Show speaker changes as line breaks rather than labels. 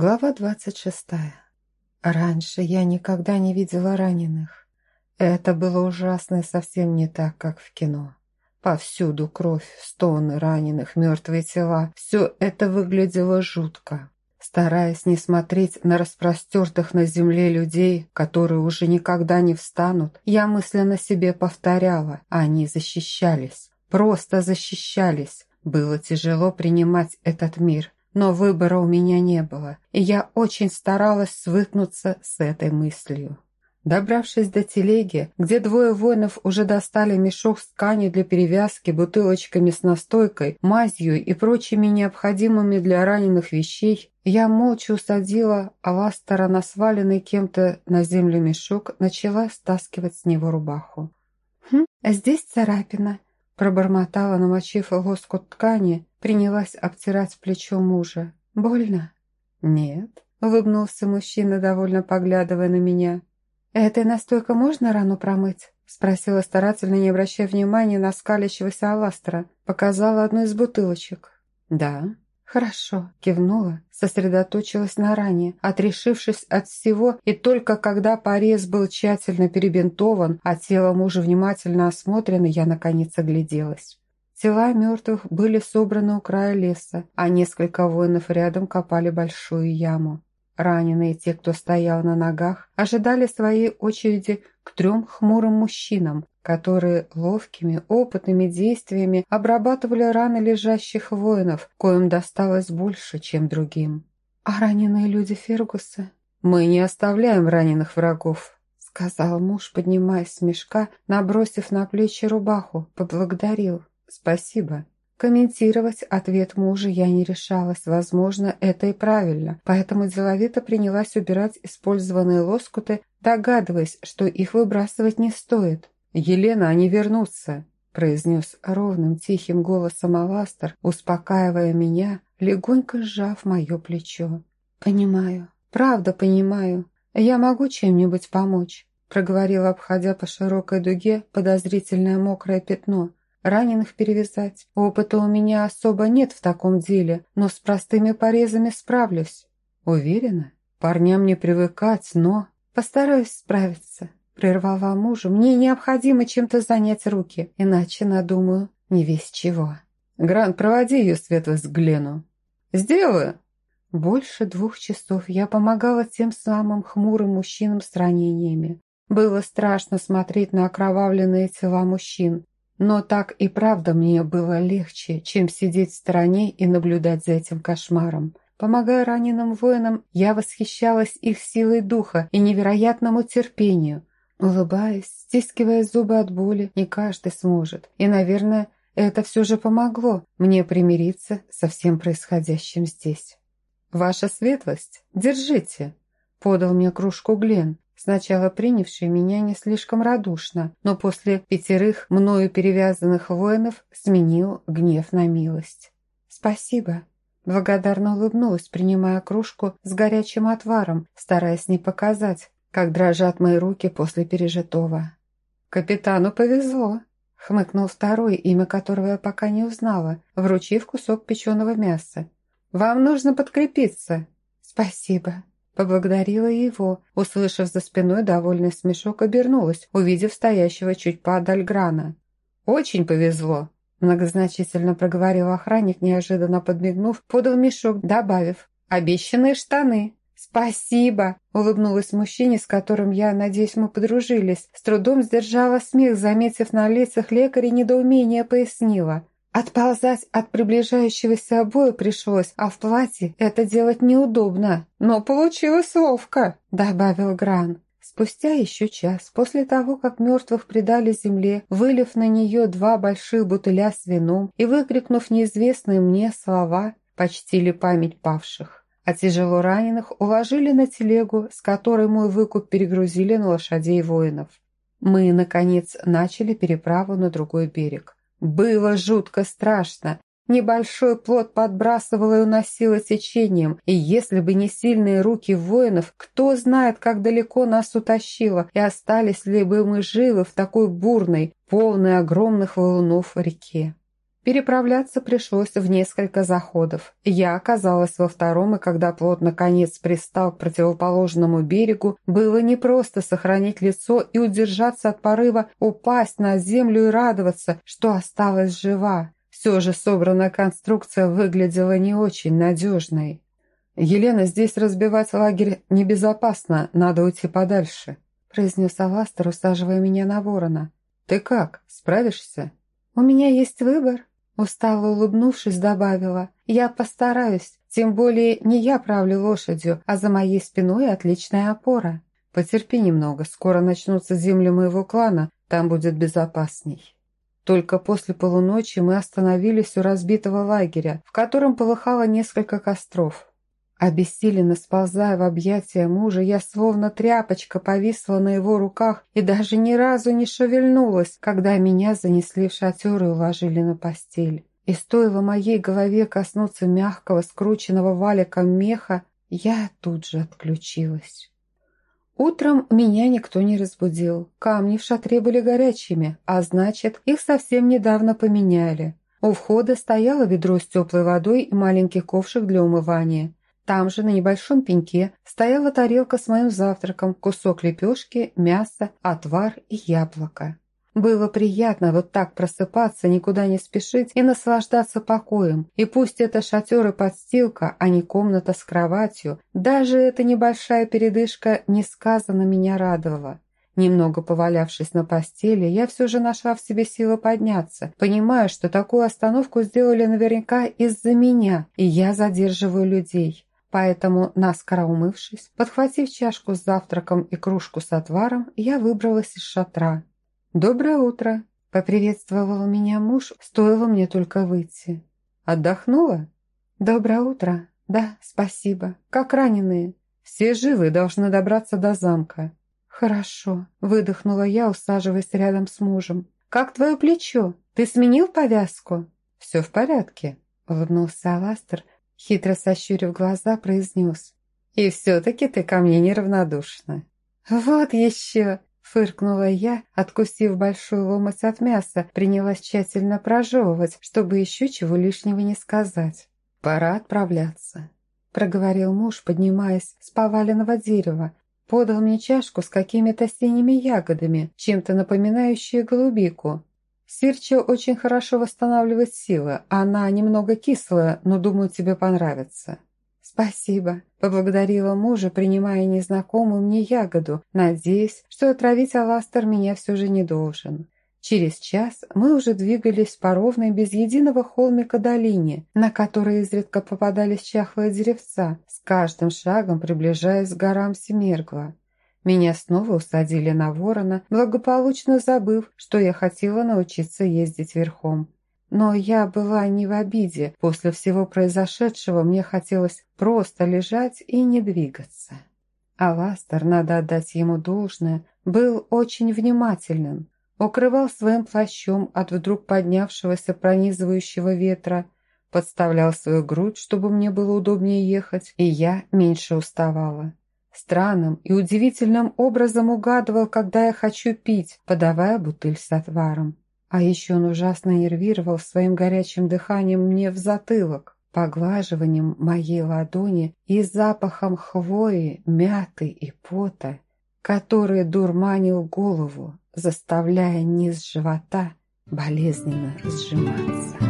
Глава двадцать шестая. Раньше я никогда не видела раненых. Это было ужасно и совсем не так, как в кино. Повсюду кровь, стоны раненых, мертвые тела. Все это выглядело жутко. Стараясь не смотреть на распростертых на земле людей, которые уже никогда не встанут, я мысленно себе повторяла, они защищались. Просто защищались. Было тяжело принимать этот мир, но выбора у меня не было, и я очень старалась свыкнуться с этой мыслью. Добравшись до телеги, где двое воинов уже достали мешок с тканью для перевязки, бутылочками с настойкой, мазью и прочими необходимыми для раненых вещей, я молча усадила Аластера на сваленный кем-то на землю мешок, начала стаскивать с него рубаху. «Хм, а здесь царапина», – пробормотала, намочив лоскут ткани, принялась обтирать плечо мужа. «Больно?» «Нет», – улыбнулся мужчина, довольно поглядывая на меня. «Этой настойкой можно рану промыть?» Спросила старательно, не обращая внимания на скалящегося Аластера. Показала одну из бутылочек. «Да». «Хорошо», – кивнула, сосредоточилась на ране, отрешившись от всего, и только когда порез был тщательно перебинтован, а тело мужа внимательно осмотрено, я наконец огляделась. Тела мертвых были собраны у края леса, а несколько воинов рядом копали большую яму. Раненые, те, кто стоял на ногах, ожидали своей очереди к трем хмурым мужчинам, которые ловкими, опытными действиями обрабатывали раны лежащих воинов, коим досталось больше, чем другим. «А раненые люди Фергуса?» «Мы не оставляем раненых врагов», — сказал муж, поднимаясь с мешка, набросив на плечи рубаху, поблагодарил. «Спасибо». Комментировать ответ мужа я не решалась, возможно, это и правильно, поэтому деловито принялась убирать использованные лоскуты, догадываясь, что их выбрасывать не стоит. «Елена, они вернутся», – произнес ровным тихим голосом Аластер, успокаивая меня, легонько сжав мое плечо. «Понимаю, правда понимаю. Я могу чем-нибудь помочь», – проговорила, обходя по широкой дуге подозрительное мокрое пятно – раненых перевязать. Опыта у меня особо нет в таком деле, но с простыми порезами справлюсь. Уверена? Парням не привыкать, но... Постараюсь справиться. Прервала мужа. Мне необходимо чем-то занять руки, иначе надумаю не весь чего. Грант, проводи ее светлость к Глену. Сделаю. Больше двух часов я помогала тем самым хмурым мужчинам с ранениями. Было страшно смотреть на окровавленные тела мужчин, но так и правда мне было легче, чем сидеть в стороне и наблюдать за этим кошмаром. Помогая раненым воинам, я восхищалась их силой духа и невероятному терпению. Улыбаясь, стискивая зубы от боли, не каждый сможет. И, наверное, это все же помогло мне примириться со всем происходящим здесь. «Ваша светлость, держите!» – подал мне кружку Глен сначала принявший меня не слишком радушно, но после пятерых мною перевязанных воинов сменил гнев на милость. «Спасибо», Благодарно улыбнулась, принимая кружку с горячим отваром, стараясь не показать, как дрожат мои руки после пережитого. «Капитану повезло», — хмыкнул второй, имя которого я пока не узнала, вручив кусок печеного мяса. «Вам нужно подкрепиться». «Спасибо», Поблагодарила его, услышав за спиной довольный смешок, обернулась, увидев стоящего чуть подаль Грана. «Очень повезло!» Многозначительно проговорил охранник, неожиданно подмигнув, подал мешок, добавив «Обещанные штаны!» «Спасибо!» – улыбнулась мужчине, с которым я, надеюсь, мы подружились. С трудом сдержала смех, заметив на лицах лекаря недоумение, пояснила. Отползать от приближающегося обоя пришлось, а в платье это делать неудобно. Но получилось ловко, добавил Гран. Спустя еще час, после того, как мертвых предали земле, вылив на нее два больших бутыля с вином и выкрикнув неизвестные мне слова, почтили память павших. А тяжело раненых уложили на телегу, с которой мой выкуп перегрузили на лошадей воинов. Мы, наконец, начали переправу на другой берег. Было жутко страшно. Небольшой плод подбрасывало и уносило течением, и если бы не сильные руки воинов, кто знает, как далеко нас утащило, и остались ли бы мы живы в такой бурной, полной огромных валунов реке. Переправляться пришлось в несколько заходов. Я оказалась во втором, и когда плот наконец пристал к противоположному берегу, было непросто сохранить лицо и удержаться от порыва упасть на землю и радоваться, что осталась жива. Все же собранная конструкция выглядела не очень надежной. «Елена, здесь разбивать лагерь небезопасно, надо уйти подальше», произнес Аластер, усаживая меня на ворона. «Ты как, справишься?»
«У меня есть выбор», устало улыбнувшись, добавила. «Я постараюсь, тем более не я правлю лошадью, а за моей спиной отличная опора».
«Потерпи немного, скоро начнутся земли моего клана, там будет безопасней». Только после полуночи мы остановились у разбитого лагеря, в котором полыхало несколько костров. Обессиленно сползая в объятия мужа, я словно тряпочка повисла на его руках и даже ни разу не шевельнулась, когда меня занесли в шатер и уложили на постель. И стоило моей голове коснуться мягкого, скрученного валиком меха, я тут же отключилась. Утром меня никто не разбудил. Камни в шатре были горячими, а значит, их совсем недавно поменяли. У входа стояло ведро с теплой водой и маленький ковшик для умывания. Там же на небольшом пеньке стояла тарелка с моим завтраком, кусок лепешки, мясо, отвар и яблоко. Было приятно вот так просыпаться, никуда не спешить и наслаждаться покоем. И пусть это шатер и подстилка, а не комната с кроватью, даже эта небольшая передышка несказанно меня радовала. Немного повалявшись на постели, я все же нашла в себе силы подняться, понимая, что такую остановку сделали наверняка из-за меня, и я задерживаю людей. Поэтому, наскоро умывшись, подхватив чашку с завтраком и кружку с отваром, я выбралась из шатра. «Доброе утро!» – поприветствовал меня муж, стоило мне только выйти. «Отдохнула?» «Доброе утро!» «Да, спасибо. Как раненые?» «Все живы, должны добраться до замка». «Хорошо», – выдохнула я, усаживаясь рядом с мужем. «Как твое плечо? Ты сменил повязку?» «Все в порядке», – улыбнулся Аластер, Хитро сощурив глаза, произнес. «И все-таки ты ко мне неравнодушна».
«Вот еще!» – фыркнула я, откусив большую ломоть от мяса, принялась тщательно прожевывать, чтобы еще чего лишнего не сказать.
«Пора отправляться», –
проговорил муж, поднимаясь с поваленного дерева. Подал мне чашку с какими-то синими ягодами, чем-то напоминающие голубику.
Сирча очень хорошо восстанавливает силы. Она немного кислая, но, думаю, тебе понравится».
«Спасибо», – поблагодарила мужа, принимая незнакомую мне ягоду, надеясь, что отравить Аластер меня все же не должен. Через час мы уже двигались по ровной, без единого холмика долине, на которой изредка попадались чахлые деревца, с каждым шагом приближаясь к горам Семергла. Меня снова усадили на ворона, благополучно забыв, что я хотела научиться ездить верхом. Но я была не в обиде. После всего произошедшего мне хотелось просто лежать и не двигаться. А Ластер, надо отдать ему должное, был очень внимательным. Укрывал своим плащом от вдруг поднявшегося пронизывающего ветра, подставлял свою грудь, чтобы мне было удобнее ехать, и я меньше уставала. Странным и удивительным образом угадывал, когда я хочу пить, подавая бутыль с отваром. А еще он ужасно нервировал своим горячим дыханием мне в затылок, поглаживанием моей ладони и запахом хвои, мяты и пота, который дурманил голову, заставляя низ живота болезненно сжиматься.